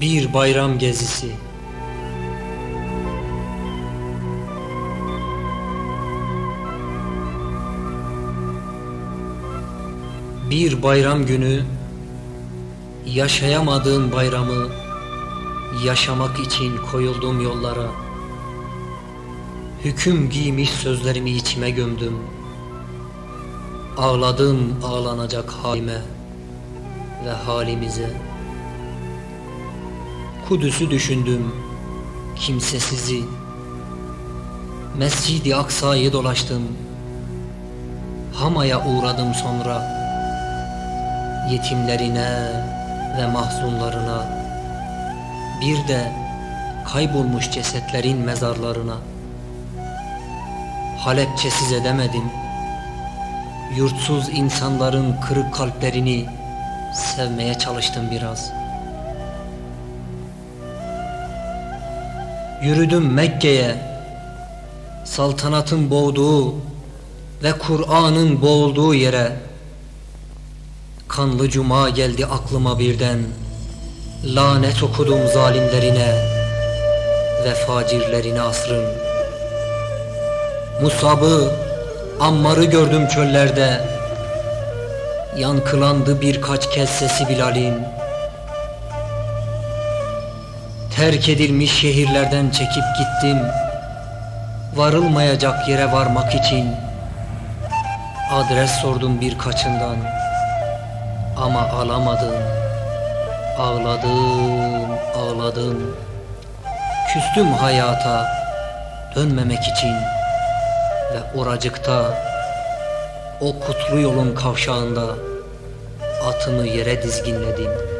Bir bayram gezisi. Bir bayram günü Yaşayamadığım bayramı Yaşamak için koyuldum yollara. Hüküm giymiş sözlerimi içime gömdüm. Ağladım ağlanacak halime ve halimize Kudüs'ü düşündüm kimsesizi. Mescid-i Aksa'yı dolaştım Hama'ya uğradım sonra. Yetimlerine ve mahzunlarına Bir de kaybolmuş cesetlerin mezarlarına. Halepçesiz edemedim Yurtsuz insanların kırık kalplerini sevmeye çalıştım biraz. Yürüdüm Mekke'ye, saltanatın boğduğu ve Kur'an'ın boğulduğu yere. Kanlı cuma geldi aklıma birden, lanet okudum zalimlerine ve facirlerine asrın. Musab'ı, Ammar'ı gördüm çöllerde, Yankılandı birkaç kez sesi Bilal'in Terk edilmiş şehirlerden çekip gittim. Varılmayacak yere varmak için. Adres sordum birkaçından. Ama alamadım. Ağladım, ağladım. Küstüm hayata. Dönmemek için. Ve oracıkta o kutlu yolun kavşağında atımı yere dizginledim.